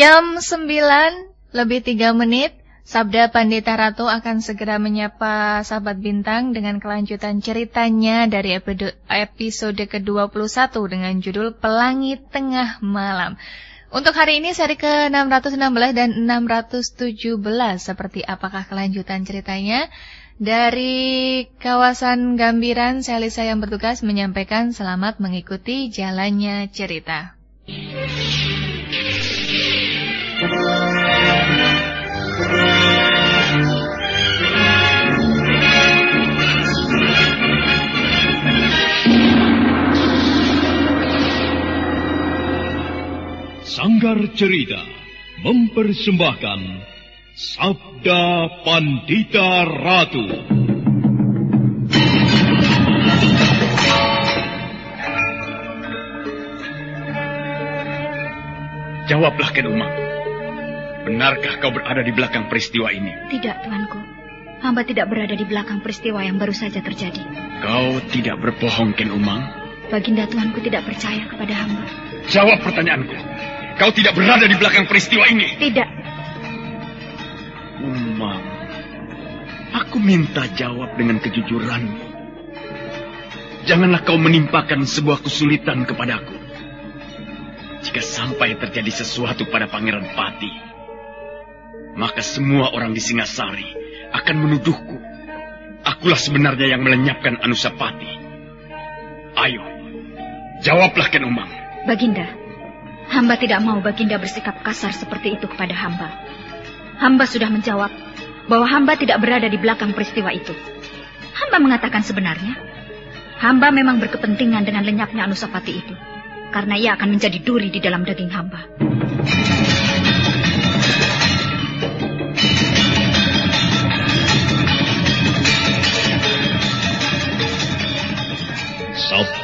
Jam 9 lebih 3 menit, Sabda Pandita Ratu akan segera menyapa sahabat bintang dengan kelanjutan ceritanya dari episode ke-21 dengan judul Pelangi Tengah Malam. Untuk hari ini seri ke-616 dan 617 seperti apakah kelanjutan ceritanya? Dari kawasan Gambiran, saya Lisa yang bertugas menyampaikan selamat mengikuti jalannya cerita. Sanggar Cerita mempersembahkan Sabda Pandita Ratu. Jawablah, Ken Umang. Benarkah kau berada di belakang peristiwa ini? Tidak, tuanku. Hamba tidak berada di belakang peristiwa yang baru saja terjadi. Kau tidak berbohong, Ken Umang? Baginda tuanku tidak percaya kepada hamba. Jawab pertanyaanku. Kau tidak berada di belakang peristiwa ini? Tidak. Umang, aku minta jawab dengan kejujuran. Janganlah kau menimpakan sebuah kesulitan kepadaku. Jika sampai terjadi sesuatu pada Pangeran Pati, maka semua orang di Singasari akan menuduhku. Akulah sebenarnya yang melenyapkan Anusapati. Ayo, jawablah Ken Umang. Baginda, hamba tidak mau Baginda bersikap kasar seperti itu kepada hamba. Hamba sudah menjawab bahwa hamba tidak berada di belakang peristiwa itu. Hamba mengatakan sebenarnya, hamba memang berkepentingan dengan lenyapnya Anusapati itu. Karena ia akan menjadi duri di dalam daging hamba.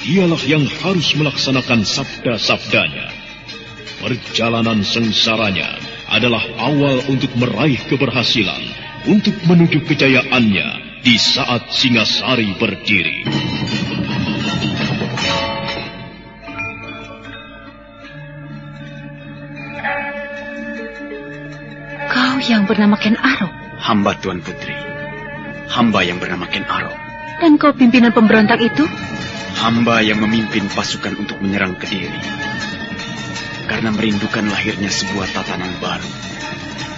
dialah yang harus melaksanakan sabda-sabdanya. Perjalanan sengsaranya adalah awal untuk meraih keberhasilan, untuk menuju kejayaannya di saat Singasari berdiri. Kau yang bernama Ken Arok? Hamba Tuan Putri. Hamba yang bernama Ken Arok. Dan kau pimpinan pemberontak itu? Hamba yang memimpin pasukan untuk menyerang Kediri. Karena merindukan lahirnya sebuah tatanan baru.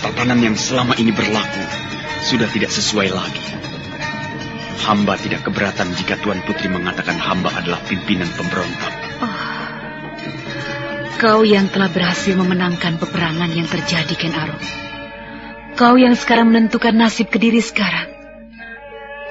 Tatanan yang selama ini berlaku sudah tidak sesuai lagi. Hamba tidak keberatan jika Tuan Putri mengatakan hamba adalah pimpinan pemberontak. Oh, kau yang telah berhasil memenangkan peperangan yang terjadi, Ken Arok. Kau yang sekarang menentukan nasib Kediri sekarang.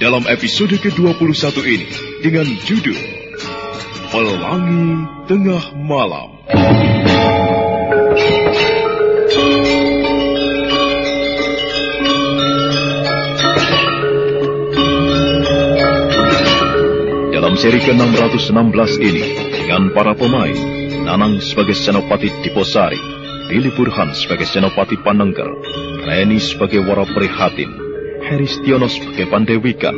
dalam episode ke-21 ini dengan judul Pelangi Tengah Malam. Dalam seri ke-616 ini, dengan para pemain, Nanang sebagai Senopati Diposari, Billy Burhan sebagai Senopati Panengger, Reni sebagai Wara Prihatin, Heristiono sebagai Pandewikan,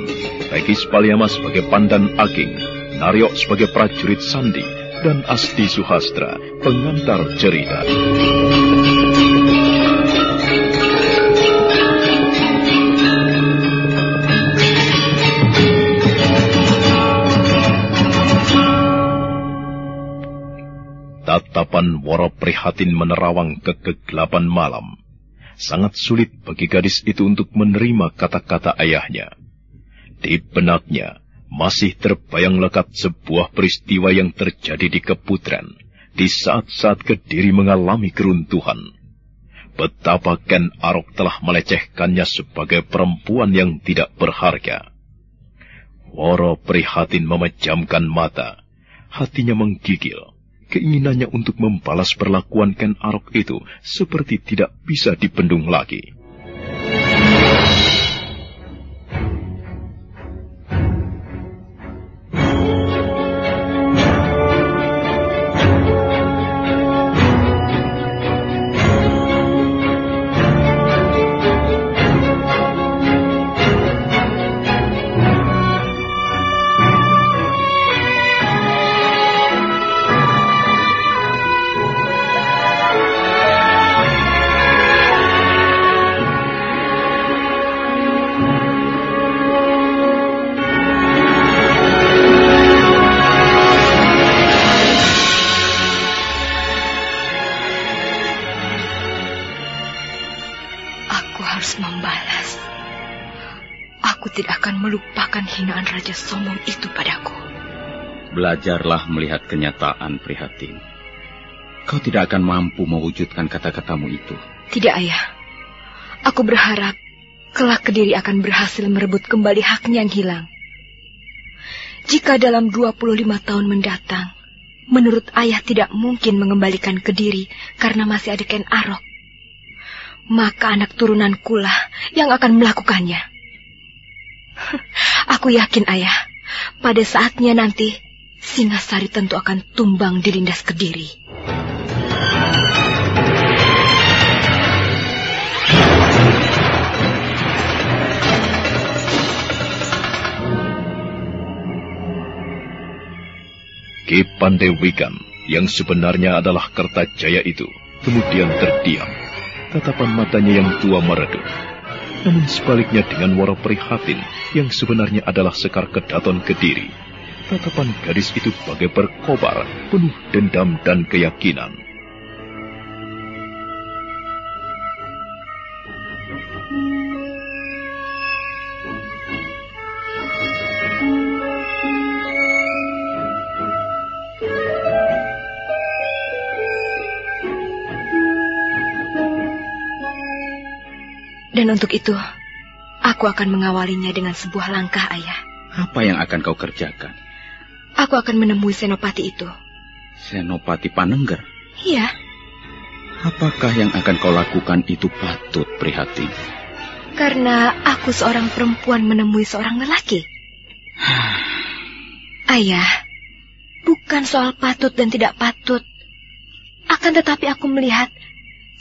Regis Palyama sebagai Pandan Aging, Naryo sebagai prajurit Sandi, dan Asti Suhastra, pengantar cerita. Tatapan Woro Prihatin menerawang ke kegelapan malam. Sangat sulit bagi gadis itu untuk menerima kata-kata ayahnya. Di benaknya masih terbayang lekat sebuah peristiwa yang terjadi di Keputren di saat-saat Kediri mengalami keruntuhan. Betapa Ken Arok telah melecehkannya sebagai perempuan yang tidak berharga. Woro Prihatin memejamkan mata. Hatinya menggigil Keinginannya untuk membalas perlakuan Ken Arok itu seperti tidak bisa dibendung lagi. Belajarlah melihat kenyataan prihatin. Kau tidak akan mampu mewujudkan kata-katamu itu. Tidak, Ayah. Aku berharap kelak Kediri akan berhasil merebut kembali haknya yang hilang. Jika dalam 25 tahun mendatang, menurut Ayah tidak mungkin mengembalikan Kediri karena masih ada Ken Arok, maka anak turunan kulah yang akan melakukannya. Aku yakin, Ayah, pada saatnya nanti Singasari tentu akan tumbang dilindas Kediri. Ki Pandewikan yang sebenarnya adalah Kertajaya itu kemudian terdiam. Tatapan matanya yang tua meredup. Namun sebaliknya dengan Waro Prihatin yang sebenarnya adalah Sekar Kedaton Kediri Tatapan gadis itu bagai berkobar, penuh dendam dan keyakinan. Dan untuk itu, aku akan mengawalinya dengan sebuah langkah, Ayah. Apa yang akan kau kerjakan? Aku akan menemui Senopati itu. Senopati Panengger? Iya. Apakah yang akan kau lakukan itu patut prihatin? Karena aku seorang perempuan menemui seorang lelaki. Ayah, bukan soal patut dan tidak patut. Akan tetapi aku melihat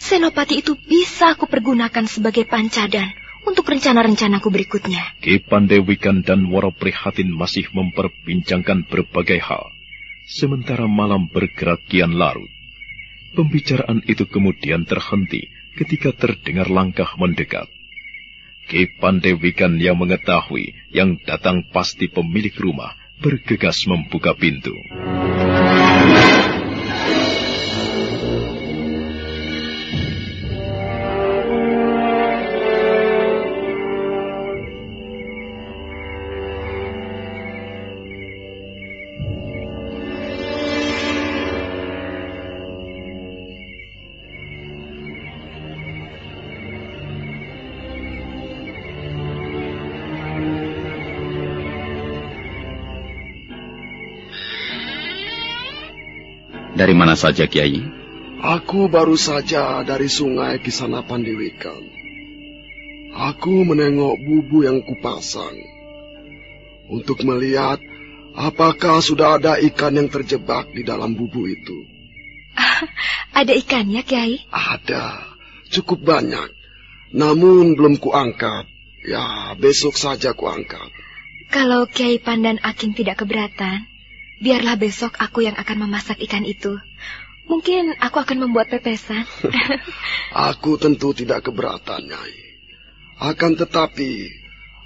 Senopati itu bisa aku pergunakan sebagai pancadan untuk rencana-rencanaku berikutnya. Ki Pandewikan dan Waro Prihatin masih memperbincangkan berbagai hal. Sementara malam bergerak kian larut. Pembicaraan itu kemudian terhenti ketika terdengar langkah mendekat. Ki Pandewikan yang mengetahui yang datang pasti pemilik rumah bergegas membuka pintu. Dari mana saja, Kiai? Aku baru saja dari sungai Kisana Pandewikan. Aku menengok bubu yang kupasang. Untuk melihat apakah sudah ada ikan yang terjebak di dalam bubu itu. Ada ikannya, Kiai? Ada, cukup banyak. namun belum kuangkat. Ya, besok saja kuangkat. Kalau Kiai Pandan Aking tidak keberatan, biarlah besok aku yang akan memasak ikan itu. Mungkin aku akan membuat pepesan. aku tentu tidak keberatan, Nyai. Akan tetapi,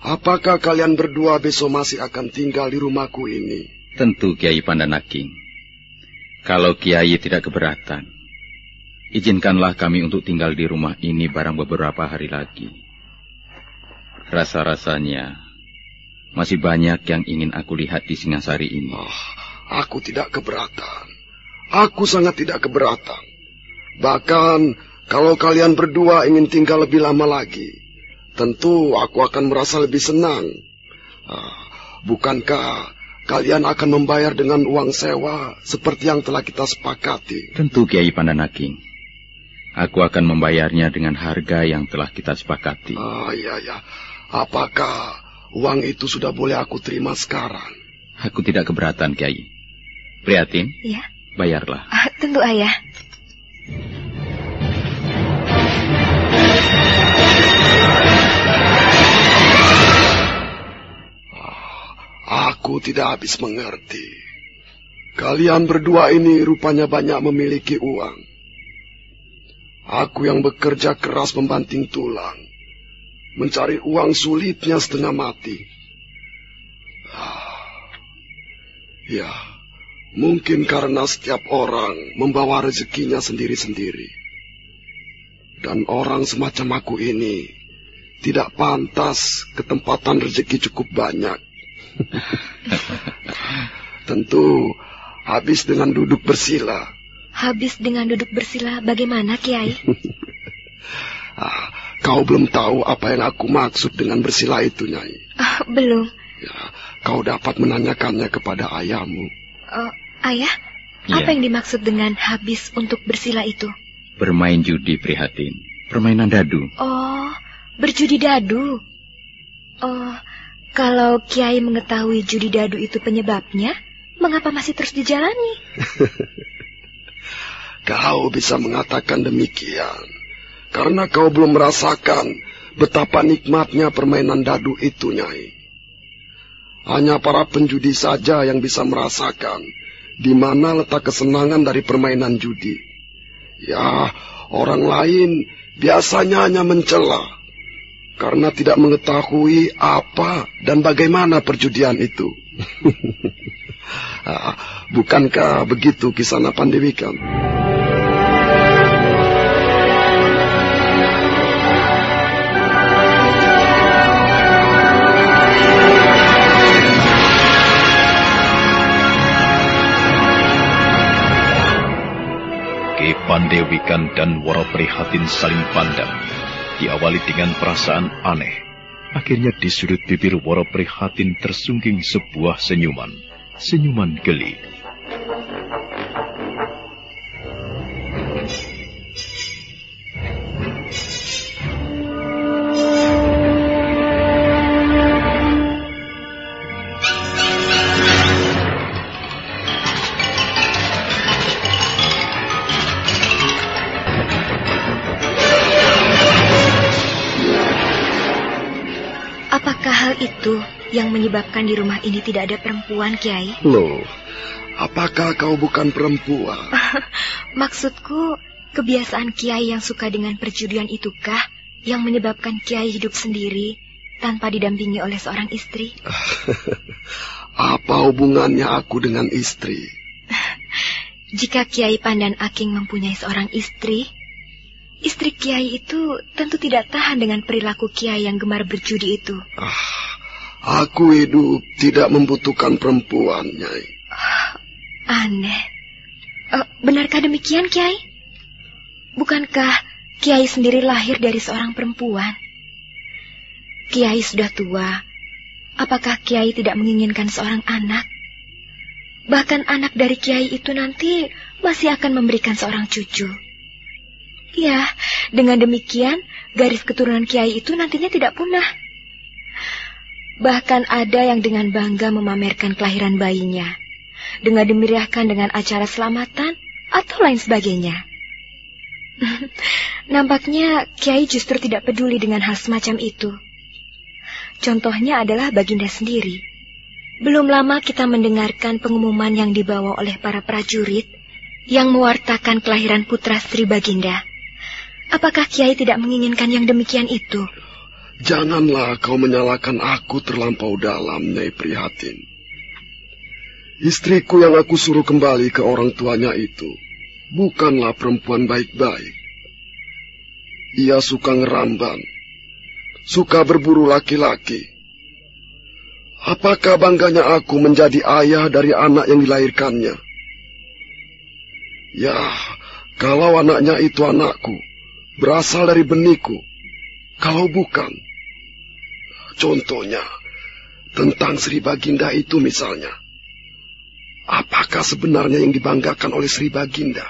apakah kalian berdua besok masih akan tinggal di rumahku ini? Tentu, Kiai Pandan Aking. Kalau Kiai tidak keberatan, izinkanlah kami untuk tinggal di rumah ini barang beberapa hari lagi. Rasa-rasanya masih banyak yang ingin aku lihat di Singasari ini. Oh, aku tidak keberatan. Aku sangat tidak keberatan. Bahkan kalau kalian berdua ingin tinggal lebih lama lagi, tentu aku akan merasa lebih senang. Ah, bukankah kalian akan membayar dengan uang sewa seperti yang telah kita sepakati? Tentu Kiai Pandanaking. Aku akan membayarnya dengan harga yang telah kita sepakati. Ah, iya, ya. Apakah uang itu sudah boleh aku terima sekarang? Aku tidak keberatan, Kiai. Prihatin? Iya. Bayarlah. Uh, tentu ayah. Ah, aku tidak habis mengerti. Kalian berdua ini rupanya banyak memiliki uang. Aku yang bekerja keras membanting tulang. Mencari uang sulitnya setengah mati. Ah, ya, Mungkin karena setiap orang membawa rezekinya sendiri-sendiri. Dan orang semacam aku ini tidak pantas ketempatan rezeki cukup banyak. Tentu habis dengan duduk bersila. Habis dengan duduk bersila bagaimana, Kiai? ah, kau belum tahu apa yang aku maksud dengan bersila itu, Nyai. Ah, belum. Ya, kau dapat menanyakannya kepada ayahmu. Oh, Ayah, ya. apa yang dimaksud dengan habis untuk bersila itu? Bermain judi prihatin. Permainan dadu. Oh, berjudi dadu. Oh, kalau Kiai mengetahui judi dadu itu penyebabnya, mengapa masih terus dijalani? kau bisa mengatakan demikian. Karena kau belum merasakan betapa nikmatnya permainan dadu itu, Nyai. Hanya para penjudi saja yang bisa merasakan di mana letak kesenangan dari permainan judi. Ya, orang lain biasanya hanya mencela karena tidak mengetahui apa dan bagaimana perjudian itu. Ah, bukankah begitu kisah Pandewikan? Pandewikan dan Woro Prihatin saling pandang. Diawali dengan perasaan aneh. Akhirnya di sudut bibir Woro Prihatin tersungging sebuah senyuman. Senyuman geli. Yang menyebabkan di rumah ini tidak ada perempuan, Kiai? Loh, apakah kau bukan perempuan? Maksudku, kebiasaan Kiai yang suka dengan perjudian itukah yang menyebabkan Kiai hidup sendiri tanpa didampingi oleh seorang istri? Apa hubungannya aku dengan istri? Jika Kiai Pandan Aking mempunyai seorang istri, istri Kiai itu tentu tidak tahan dengan perilaku Kiai yang gemar berjudi itu. Ah, Aku hidup tidak membutuhkan perempuan, Nyai. aneh. Uh, benarkah demikian, Kiai? Bukankah Kiai sendiri lahir dari seorang perempuan? Kiai sudah tua. Apakah Kiai tidak menginginkan seorang anak? Bahkan anak dari Kiai itu nanti masih akan memberikan seorang cucu. Ya, dengan demikian garis keturunan Kiai itu nantinya tidak punah. Bahkan ada yang dengan bangga memamerkan kelahiran bayinya, dengan dimeriahkan dengan acara selamatan atau lain sebagainya. Nampaknya Kiai justru tidak peduli dengan hal semacam itu. Contohnya adalah Baginda sendiri. Belum lama kita mendengarkan pengumuman yang dibawa oleh para prajurit yang mewartakan kelahiran putra Sri Baginda. Apakah Kiai tidak menginginkan yang demikian itu? Janganlah kau menyalahkan aku terlampau dalam, Nyai Prihatin. Istriku yang aku suruh kembali ke orang tuanya itu bukanlah perempuan baik-baik. Ia suka ngeramban, suka berburu laki-laki. Apakah bangganya aku menjadi ayah dari anak yang dilahirkannya? Ya, kalau anaknya itu anakku, berasal dari beniku. Kalau bukan, contohnya tentang Sri Baginda itu misalnya. Apakah sebenarnya yang dibanggakan oleh Sri Baginda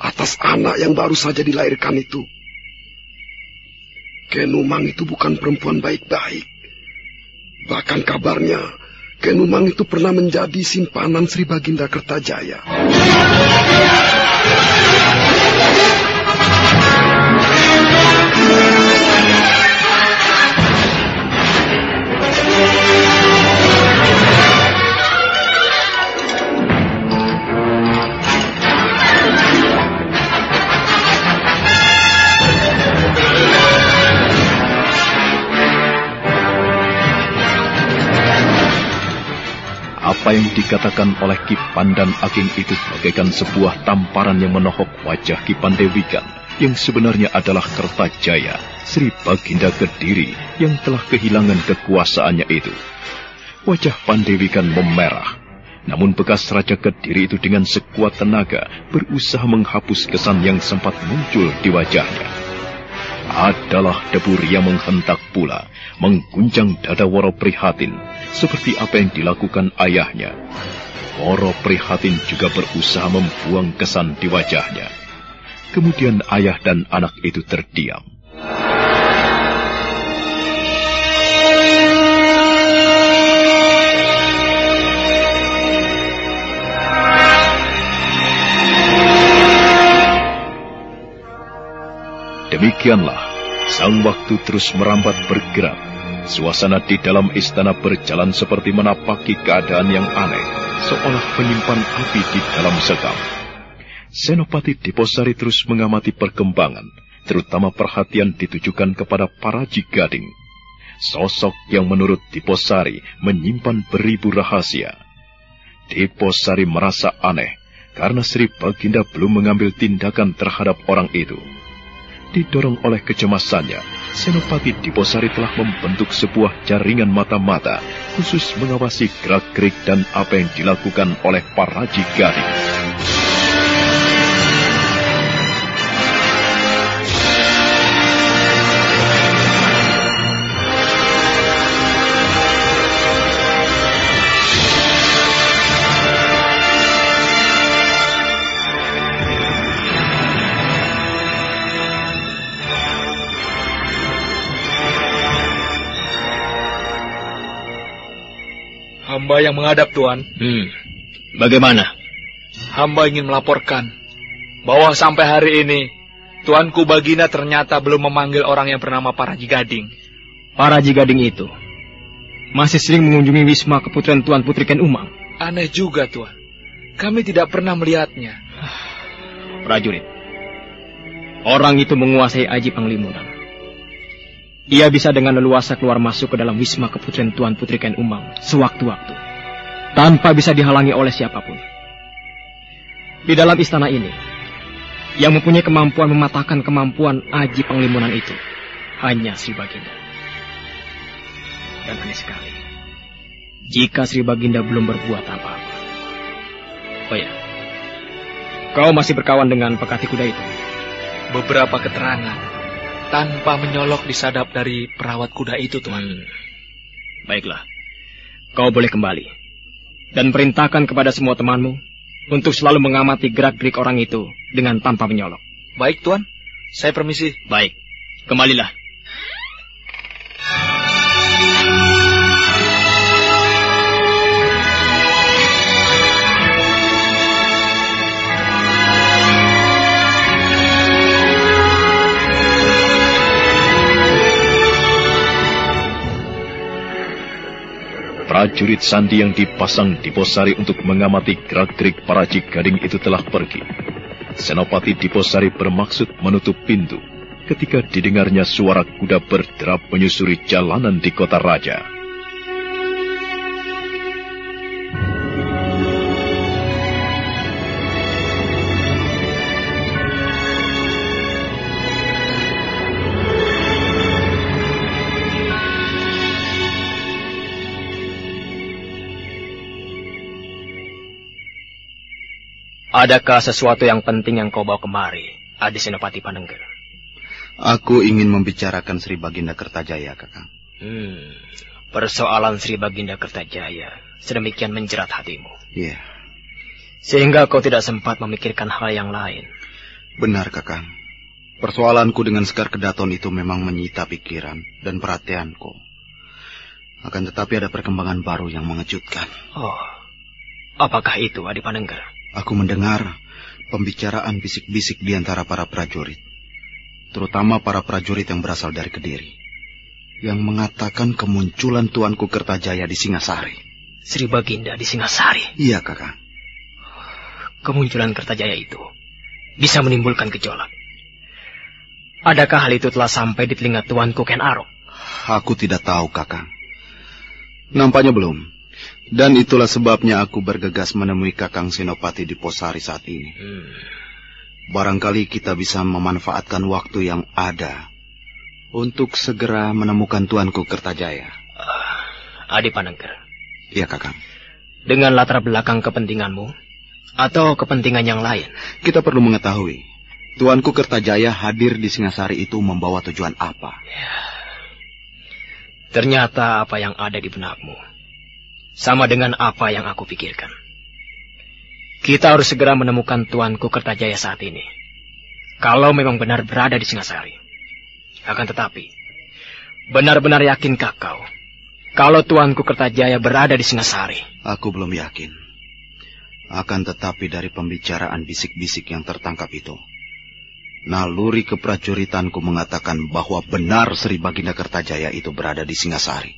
atas anak yang baru saja dilahirkan itu? Kenumang itu bukan perempuan baik-baik. Bahkan kabarnya, Kenumang itu pernah menjadi simpanan Sri Baginda Kertajaya. Apa yang dikatakan oleh Ki Pandan Ageng itu bagaikan sebuah tamparan yang menohok wajah Ki Pandewikan yang sebenarnya adalah Kertajaya, Sri Baginda Kediri yang telah kehilangan kekuasaannya itu. Wajah Pandewikan memerah, namun bekas Raja Kediri itu dengan sekuat tenaga berusaha menghapus kesan yang sempat muncul di wajahnya. Adalah debu yang menghentak pula, mengguncang dada Woro Prihatin, seperti apa yang dilakukan ayahnya. Woro Prihatin juga berusaha membuang kesan di wajahnya. Kemudian ayah dan anak itu terdiam. Demikianlah, sang waktu terus merambat bergerak. Suasana di dalam istana berjalan seperti menapaki keadaan yang aneh, seolah menyimpan api di dalam sekam. Senopati Diposari terus mengamati perkembangan, terutama perhatian ditujukan kepada para jigading. Sosok yang menurut Diposari menyimpan beribu rahasia. Diposari merasa aneh karena Sri Baginda belum mengambil tindakan terhadap orang itu. Didorong oleh kecemasannya, Senopati Diposari telah membentuk sebuah jaringan mata-mata khusus mengawasi gerak-gerik dan apa yang dilakukan oleh para jigading. Hamba yang menghadap Tuan. Hmm. Bagaimana? Hamba ingin melaporkan bahwa sampai hari ini Tuanku Bagina ternyata belum memanggil orang yang bernama Paraji Gading. Paraji Gading itu masih sering mengunjungi Wisma Keputrian Tuan Putri Ken Umang. Aneh juga, Tuan. Kami tidak pernah melihatnya. Prajurit. Orang itu menguasai Aji Panglimunan. Ia bisa dengan leluasa keluar masuk ke dalam Wisma Keputrian Tuan Putri Ken Umang sewaktu-waktu. Tanpa bisa dihalangi oleh siapa pun. Di dalam istana ini, yang mempunyai kemampuan mematahkan kemampuan Aji Panglimunan itu hanya Sri Baginda. Dan aneh sekali, jika Sri Baginda belum berbuat apa-apa. Oh ya, kau masih berkawan dengan pekati kuda itu? Beberapa keterangan tanpa menyolok disadap dari perawat kuda itu, Tuan. Hmm. Baiklah, kau boleh kembali dan perintahkan kepada semua temanmu untuk selalu mengamati gerak-gerik orang itu dengan tanpa menyolok. Baik, Tuan. Saya permisi. Baik, kembalilah. Prajurit Sandi yang dipasang di Posari untuk mengamati gerak-gerik para Gading itu telah pergi. Senopati Diposari bermaksud menutup pintu ketika didengarnya suara kuda berderap menyusuri jalanan di kota raja. Adakah sesuatu yang penting yang kau bawa kemari, Adi Senopati Panengger? Aku ingin membicarakan Sri Baginda Kertajaya, Kakang. Hmm, persoalan Sri Baginda Kertajaya sedemikian menjerat hatimu. Iya. Yeah. Sehingga kau tidak sempat memikirkan hal yang lain. Benar, Kakang. Persoalanku dengan Sekar Kedaton itu memang menyita pikiran dan perhatianku. Akan tetapi ada perkembangan baru yang mengejutkan. Oh, apakah itu, Adi Panengger? Aku mendengar pembicaraan bisik-bisik di antara para prajurit, terutama para prajurit yang berasal dari Kediri, yang mengatakan kemunculan Tuanku Kertajaya di Singasari. Sri Baginda di Singasari? Iya, kakak. Kemunculan Kertajaya itu bisa menimbulkan gejolak. Adakah hal itu telah sampai di telinga Tuanku Ken Arok? Aku tidak tahu, kakak. Nampaknya belum. Dan itulah sebabnya aku bergegas menemui Kakang Senopati di Posari saat ini. Hmm. Barangkali kita bisa memanfaatkan waktu yang ada untuk segera menemukan Tuanku Kertajaya. Uh, Adi Panengker. Iya, Kakang. Dengan latar belakang kepentinganmu atau kepentingan yang lain? Kita perlu mengetahui Tuanku Kertajaya hadir di Singasari itu membawa tujuan apa? Ya. Ternyata apa yang ada di benakmu sama dengan apa yang aku pikirkan. Kita harus segera menemukan Tuanku Kertajaya saat ini. Kalau memang benar berada di Singasari. Akan tetapi, benar-benar yakinkah kau kalau Tuanku Kertajaya berada di Singasari? Aku belum yakin. Akan tetapi dari pembicaraan bisik-bisik yang tertangkap itu, naluri keprajuritanku mengatakan bahwa benar Sri Baginda Kertajaya itu berada di Singasari.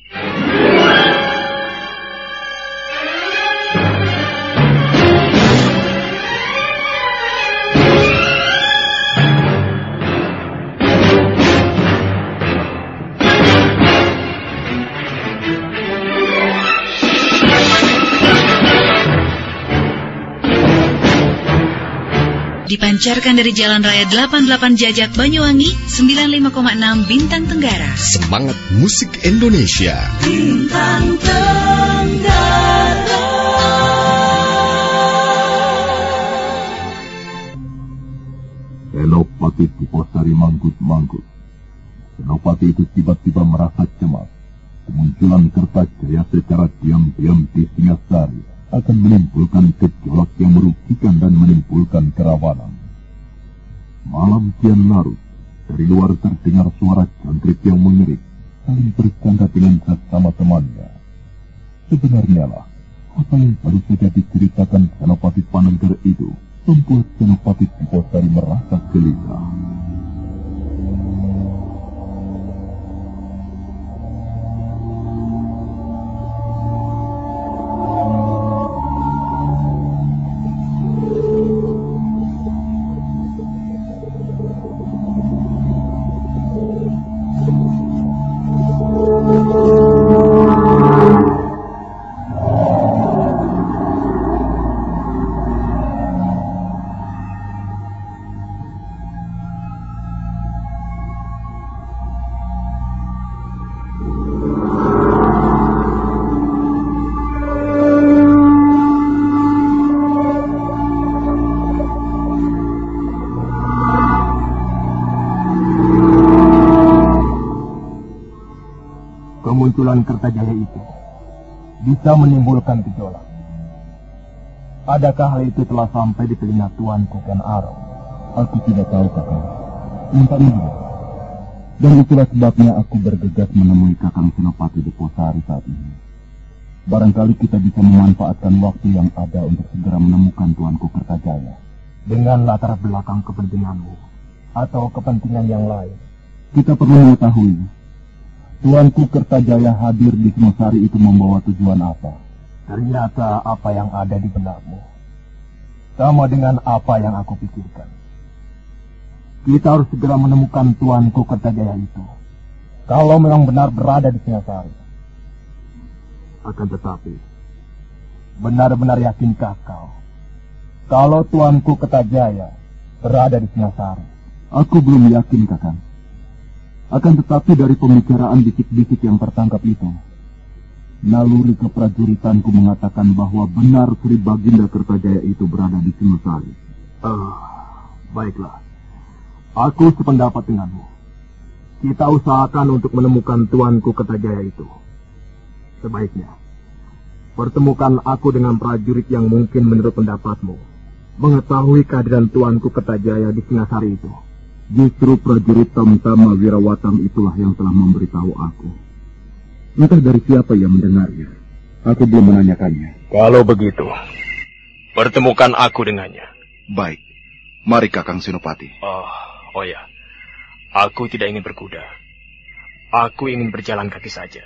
Dipancarkan dari Jalan Raya 88 Jajak Banyuwangi 95,6 Bintang Tenggara. Semangat musik Indonesia. Bintang Tenggara. Senopati Diposari manggut-manggut Senopati itu tiba-tiba merasa cemas. Kemunculan Kertajaya secara diam-diam di Singasari akan menimbulkan gejolak yang merugikan dan menimbulkan kerawanan. Malam kian larut, dari luar terdengar suara jangkrik yang mengerik, saling bercanda dengan sesama temannya. Sebenarnya lah, apa yang baru saja diceritakan Senopati Panengger itu membuat Senopati Diposari merasa gelisah. Kemunculan Kertajaya itu bisa menimbulkan gejolak. Adakah hal itu telah sampai di telinga Tuan Kuken Aro? Aku tidak tahu, kakak. Minta juga. Dan itulah sebabnya aku bergegas menemui Kakang Senopati di Posari saat ini. Barangkali kita bisa memanfaatkan waktu yang ada untuk segera menemukan Tuanku Kertajaya. Dengan latar belakang kepentinganmu atau kepentingan yang lain. Kita perlu mengetahui Tuanku Kertajaya hadir di Singosari itu membawa tujuan apa? Ternyata apa yang ada di benakmu sama dengan apa yang aku pikirkan. Kita harus segera menemukan Tuanku Kertajaya itu. Kalau memang benar berada di Singosari. Akan tetapi, benar-benar yakinkah kau kalau Tuanku Kertajaya berada di Singosari? Aku belum yakin, Kakang. Akan tetapi dari pembicaraan bisik-bisik yang tertangkap itu, naluri keprajuritanku mengatakan bahwa benar Sri Baginda Kertajaya itu berada di Singosari. Ah, baiklah. Aku sependapat denganmu. Kita usahakan untuk menemukan tuanku Kertajaya itu. Sebaiknya, pertemukan aku dengan prajurit yang mungkin menurut pendapatmu mengetahui kehadiran tuanku Kertajaya di Singasari itu. Justru prajurit Tamtama Wirawatam itulah yang telah memberitahu aku. Entah dari siapa yang mendengarnya. Aku belum menanyakannya. Kalau begitu, pertemukan aku dengannya. Baik. Mari Kakang Sinopati. Oh, oh ya. Aku tidak ingin berkuda. Aku ingin berjalan kaki saja.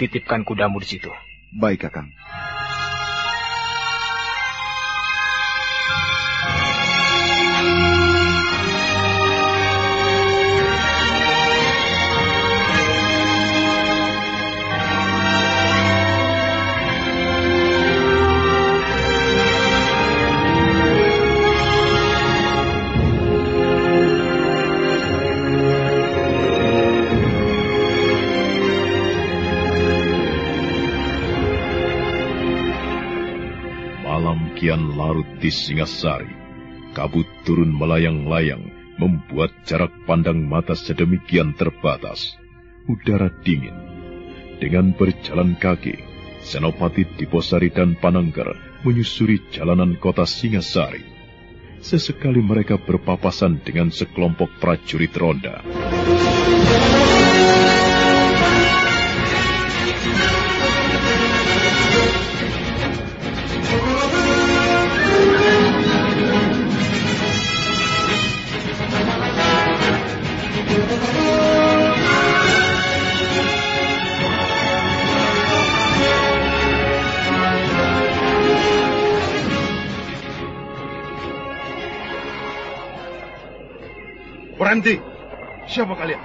Titipkan kudamu di situ. Baik, Kakang. Di Singasari. Kabut turun melayang-layang, membuat jarak pandang mata sedemikian terbatas. Udara dingin. Dengan berjalan kaki, Senopati Diposari dan Pananggar menyusuri jalanan kota Singasari. Sesekali mereka berpapasan dengan sekelompok prajurit ronda. Berhenti! Siapa kalian?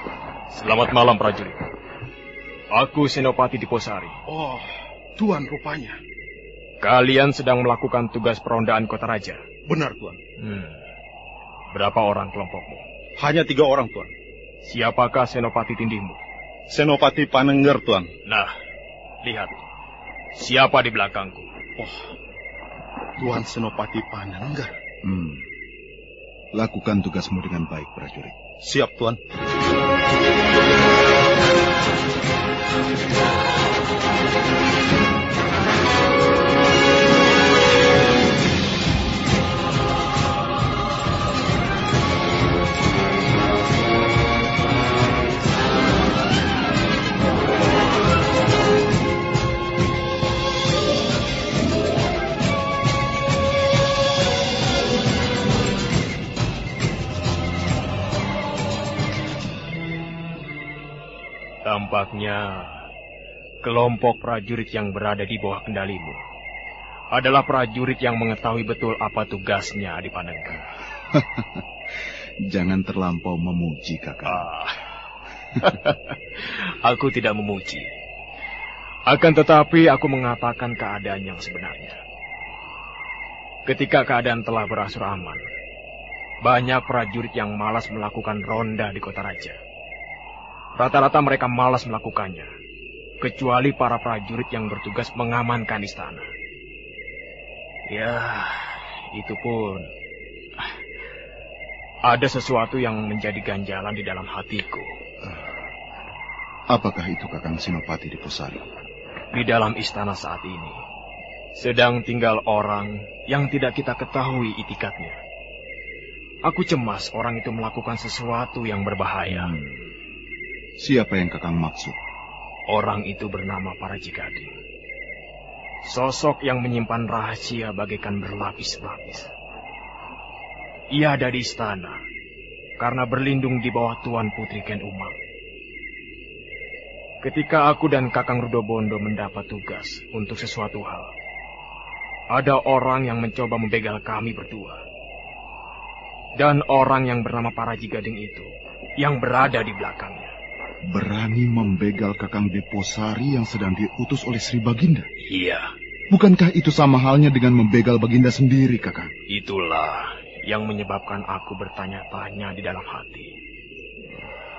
Selamat malam, prajurit. Aku Senopati Diposari. Oh, Tuan rupanya. Kalian sedang melakukan tugas perondaan kota raja. Benar, Tuan. Hmm. Berapa orang kelompokmu? Hanya tiga orang, Tuan. Siapakah Senopati tindihmu? Senopati Panengger, Tuan. Nah, lihat. Siapa di belakangku? Oh, Tuan Senopati Panengger. Hmm. Lakukan tugasmu dengan baik, prajurit. Siap, Tuan. Tampaknya kelompok prajurit yang berada di bawah kendalimu adalah prajurit yang mengetahui betul apa tugasnya di Panengka. Jangan terlampau memuji, kakak. Ah. aku tidak memuji. Akan tetapi aku mengatakan keadaan yang sebenarnya. Ketika keadaan telah berangsur aman, banyak prajurit yang malas melakukan ronda di kota raja. Rata-rata mereka malas melakukannya, kecuali para prajurit yang bertugas mengamankan istana. Ya, itu pun ada sesuatu yang menjadi ganjalan di dalam hatiku. Apakah itu Kakang Sinopati di Pusari? Di dalam istana saat ini, sedang tinggal orang yang tidak kita ketahui itikatnya. Aku cemas orang itu melakukan sesuatu yang berbahaya. Hmm. Siapa yang Kakang maksud? Orang itu bernama Parajikading. Sosok yang menyimpan rahasia bagaikan berlapis-lapis. Ia ada di istana karena berlindung di bawah Tuan Putri Ken Umang. ketika aku dan Kakang Rudobondo mendapat tugas untuk sesuatu hal, ada orang yang mencoba membegal kami berdua. Dan orang yang bernama Paraji Gading itu, yang berada di belakangnya. Berani membegal Kakang Deposari yang sedang diutus oleh Sri Baginda? Iya. Bukankah itu sama halnya dengan membegal Baginda sendiri, Kakang? Itulah yang menyebabkan aku bertanya-tanya di dalam hati.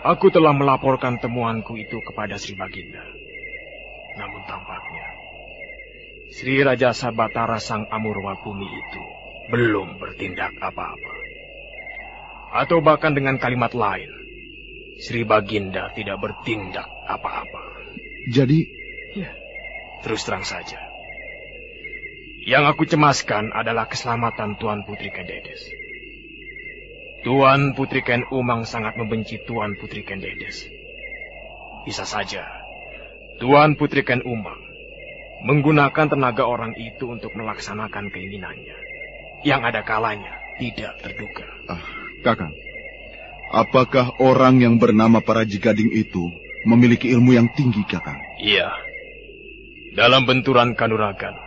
Aku telah melaporkan temuanku itu kepada Sri Baginda. Namun tampaknya, Sri Raja Sabatara Sang Amurwa Bumi itu belum bertindak apa-apa. Atau bahkan dengan kalimat lain, Sri Baginda tidak bertindak apa-apa. Jadi, ya, terus terang saja. Yang aku cemaskan adalah keselamatan Tuan Putri Kendedes. Tuan Putri Ken Umang sangat membenci Tuan Putri Kendedes. Bisa saja, Tuan Putri Ken Umang menggunakan tenaga orang itu untuk melaksanakan keinginannya. Yang ada kalanya tidak terduga. Ah, Kakang, apakah orang yang bernama Paraji Gading itu memiliki ilmu yang tinggi, Kakang? Iya. Dalam benturan kanuragan,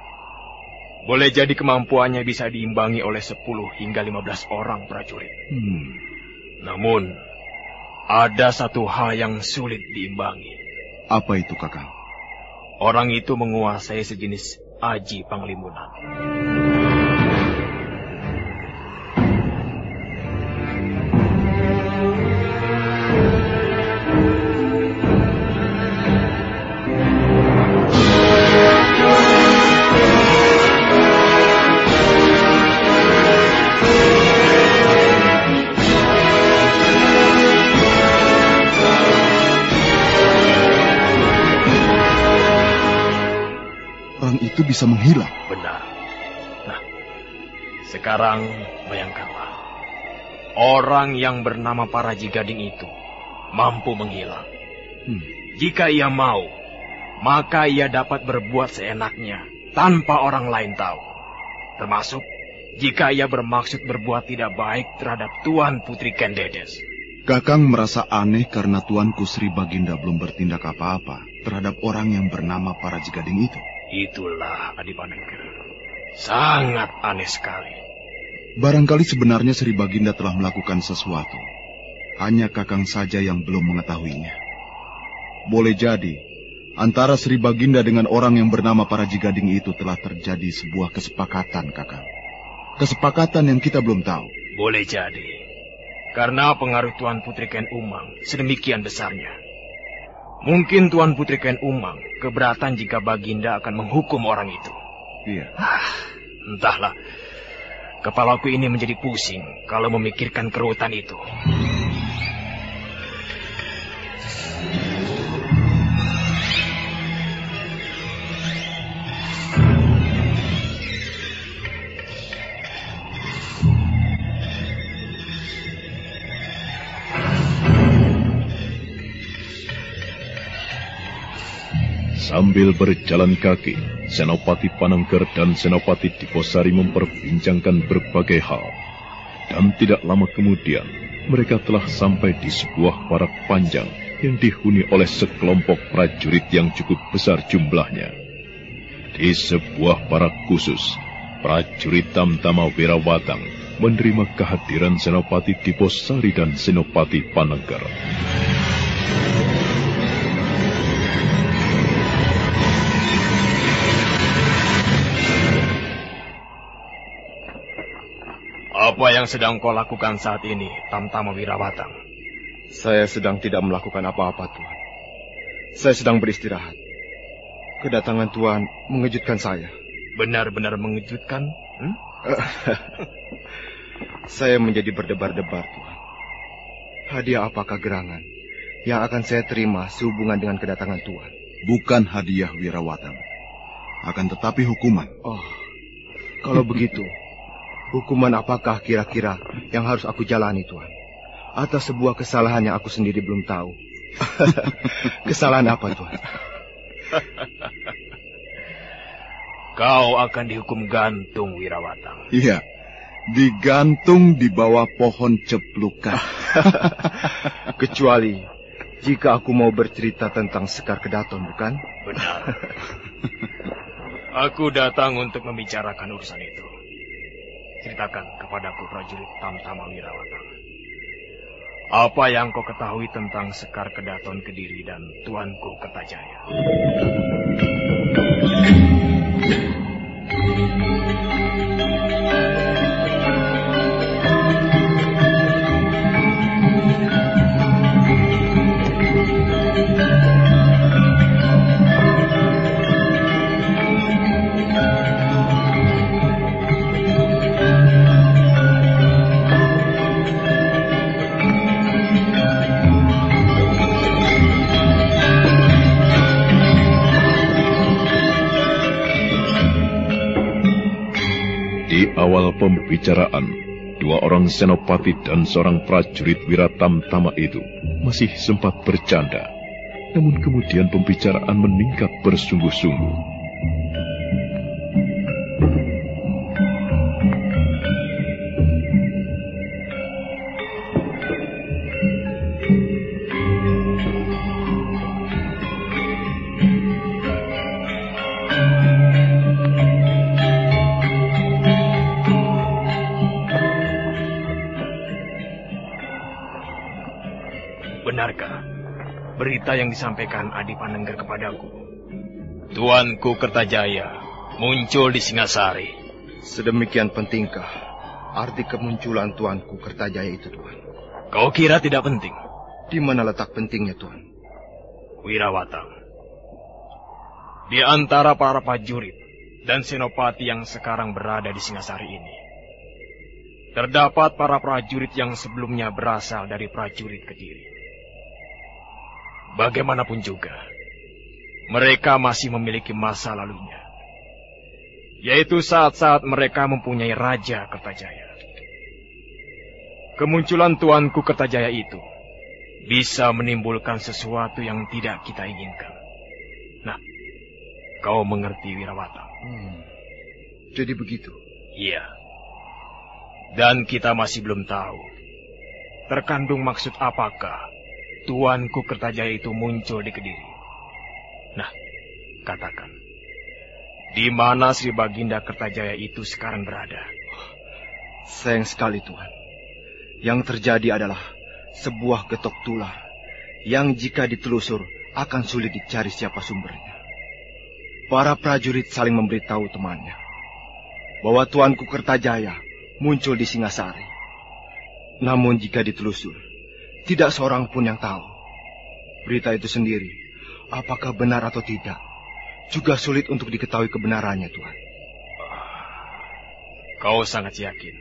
boleh jadi kemampuannya bisa diimbangi oleh 10 hingga 15 orang prajurit. Hmm. Namun, ada satu hal yang sulit diimbangi. Apa itu, Kakang? Orang itu menguasai sejenis aji panglimunan. Orang bisa menghilang. Benar. Nah, sekarang bayangkanlah. Orang yang bernama Paraji Gading itu mampu menghilang. Hmm. Jika ia mau, maka ia dapat berbuat seenaknya tanpa orang lain tahu. Termasuk jika ia bermaksud berbuat tidak baik terhadap Tuan Putri Kendedes. Kakang merasa aneh karena Tuanku Sri Baginda belum bertindak apa-apa terhadap orang yang bernama Paraji Gading itu. Itulah Adipanengger. Sangat aneh sekali. Barangkali sebenarnya Sri Baginda telah melakukan sesuatu. Hanya Kakang saja yang belum mengetahuinya. Boleh jadi, antara Sri Baginda dengan orang yang bernama Paraji Gading itu telah terjadi sebuah kesepakatan, Kakang. Kesepakatan yang kita belum tahu. Boleh jadi. Karena pengaruh Tuan Putri Ken Umang sedemikian besarnya. Mungkin Tuan Putri Ken Umang keberatan jika Baginda akan menghukum orang itu. Iya. Ah, entahlah. Kepalaku ini menjadi pusing kalau memikirkan kerutan itu. Sambil berjalan kaki, Senopati Panangker dan Senopati Diposari memperbincangkan berbagai hal. Dan tidak lama kemudian, mereka telah sampai di sebuah parak panjang yang dihuni oleh sekelompok prajurit yang cukup besar jumlahnya. Di sebuah parak khusus, prajurit Tamtama Wirawatang menerima kehadiran Senopati Diposari dan Senopati Panangker. Apa yang sedang kau lakukan saat ini, Tamtama Wirawatang? Saya sedang tidak melakukan apa-apa, Tuhan. Saya sedang beristirahat. Kedatangan Tuhan mengejutkan saya. Benar-benar mengejutkan? Hmm? saya menjadi berdebar-debar, Tuhan. Hadiah apakah gerangan yang akan saya terima sehubungan dengan kedatangan Tuhan? Bukan hadiah Wirawatang. Akan tetapi hukuman. Oh, kalau begitu, Hukuman apakah kira-kira yang harus aku jalani, Tuhan? Atas sebuah kesalahan yang aku sendiri belum tahu. kesalahan apa, Tuhan? Kau akan dihukum gantung, Wirawatang. Iya, digantung di bawah pohon ceplukan. Kecuali Jika aku mau bercerita tentang Sekar Kedaton, bukan? Benar. aku datang untuk membicarakan urusan itu. Ceritakan kepadaku prajurit Tamtama Wirawata. Apa yang kau ketahui tentang Sekar Kedaton Kediri dan Tuanku Kertajaya? Awal pembicaraan, dua orang senopati dan seorang prajurit Wiratamtama itu masih sempat bercanda. Namun kemudian pembicaraan meningkat bersungguh-sungguh. Yang disampaikan Adi Panengger kepadaku. Tuanku Kertajaya muncul di Singasari. Sedemikian pentingkah arti kemunculan Tuanku Kertajaya itu, Tuan? Kau kira tidak penting? Di mana letak pentingnya, Tuan? Wirawatang. Di antara para prajurit dan senopati yang sekarang berada di Singasari ini, terdapat para prajurit yang sebelumnya berasal dari prajurit Kediri. Bagaimanapun juga, mereka masih memiliki masa lalunya. Yaitu saat-saat mereka mempunyai Raja Kertajaya. Kemunculan Tuanku Kertajaya itu bisa menimbulkan sesuatu yang tidak kita inginkan. Nah, kau mengerti Wirawata? Hmm, jadi begitu? Iya. Dan kita masih belum tahu terkandung maksud apakah Tuanku Kertajaya itu muncul di Kediri. Nah, katakan, di mana Sri Baginda Kertajaya itu sekarang berada? Sayang sekali, Tuhan. Yang terjadi adalah sebuah getok tular yang jika ditelusur akan sulit dicari siapa sumbernya. Para prajurit saling memberitahu temannya bahwa Tuanku Kertajaya muncul di Singasari. Namun jika ditelusur, tidak seorang pun yang tahu. Berita itu sendiri, apakah benar atau tidak, juga sulit untuk diketahui kebenarannya, Tuhan. Kau sangat yakin.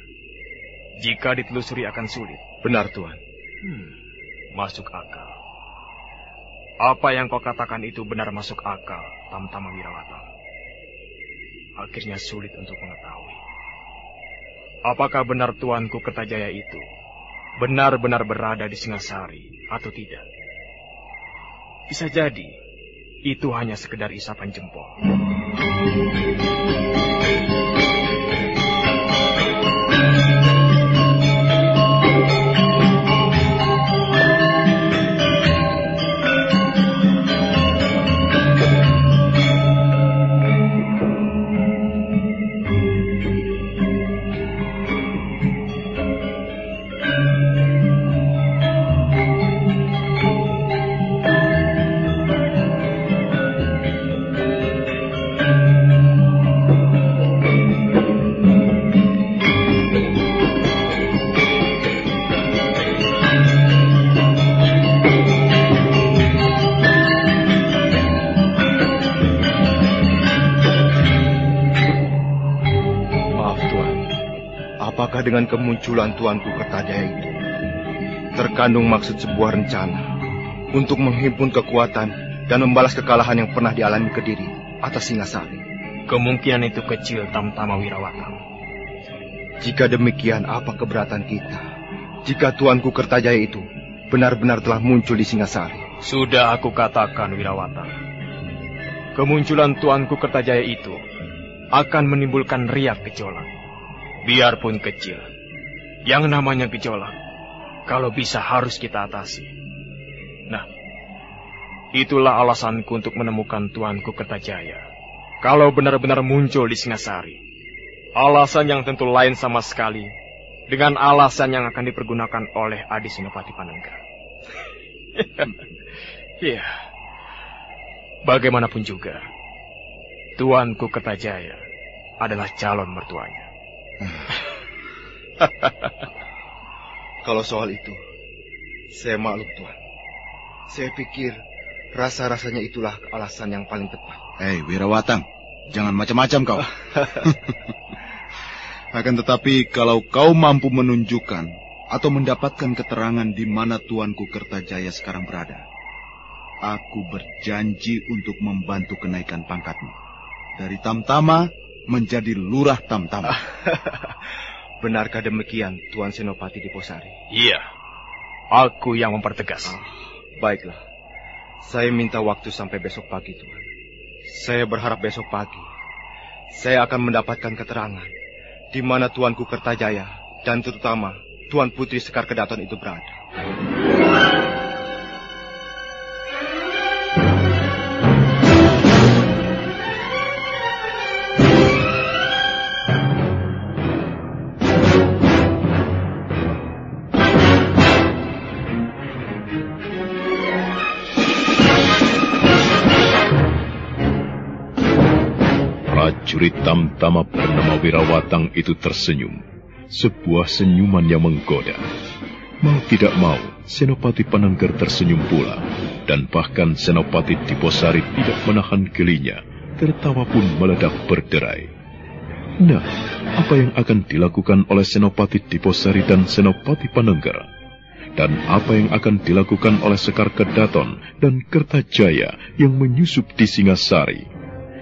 Jika ditelusuri akan sulit. Benar, Tuhan. Hmm, masuk akal. Apa yang kau katakan itu benar masuk akal, Tamtama Wirawata. Akhirnya sulit untuk mengetahui. Apakah benar tuanku Kertajaya itu benar-benar berada di Singasari atau tidak. Bisa jadi, itu hanya sekedar isapan jempol. Kemunculan Tuanku Kertajaya itu terkandung maksud sebuah rencana untuk menghimpun kekuatan dan membalas kekalahan yang pernah dialami Kediri atas Singasari. Kemungkinan itu kecil, Tamtama Wirawata. Jika demikian, apa keberatan kita? Jika Tuanku Kertajaya itu benar-benar telah muncul di Singasari. Sudah aku katakan, Wirawata. Kemunculan Tuanku Kertajaya itu akan menimbulkan riak gejolak. Biarpun kecil, yang namanya gejolak, kalau bisa harus kita atasi. Nah, Itulah alasanku untuk menemukan Tuanku Kertajaya. Kalau benar-benar muncul di Singasari. Alasan yang tentu lain sama sekali dengan alasan yang akan dipergunakan oleh Adi Sinopati Panengga. Iya. Bagaimanapun juga, Tuanku Kertajaya adalah calon mertuanya. Kalau soal itu, saya maklum Tuan. Saya pikir rasa-rasanya itulah alasan yang paling tepat. Hei, Wirawatang, jangan macam-macam kau. Akan tetapi kalau kau mampu menunjukkan atau mendapatkan keterangan di mana Tuanku Kertajaya sekarang berada, aku berjanji untuk membantu kenaikan pangkatmu. Dari Tamtama menjadi lurah Tamtama. Benarkah demikian, Tuan Senopati di Posari? Iya, aku yang mempertegas. Ah, baiklah, saya minta waktu sampai besok pagi, Tuan. Saya berharap besok pagi saya akan mendapatkan keterangan di mana Tuanku Kertajaya dan terutama Tuan Putri Sekar Kedaton itu berada. Prajurit Tamtama bernama Wirawatang itu tersenyum. Sebuah senyuman yang menggoda. Mau tidak mau, Senopati Pananggar tersenyum pula. Dan bahkan Senopati Diposari tidak menahan gelinya. Tertawa pun meledak berderai. Nah, apa yang akan dilakukan oleh Senopati Diposari dan Senopati Pananggar? Dan apa yang akan dilakukan oleh Sekar Kedaton dan Kertajaya yang menyusup di Singasari?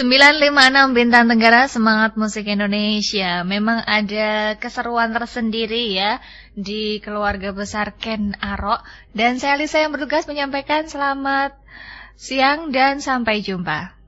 956 Bintang Tenggara Semangat Musik Indonesia. Memang ada keseruan tersendiri ya Di keluarga besar Ken Arok. Dan saya Lisa yang bertugas menyampaikan selamat siang dan sampai jumpa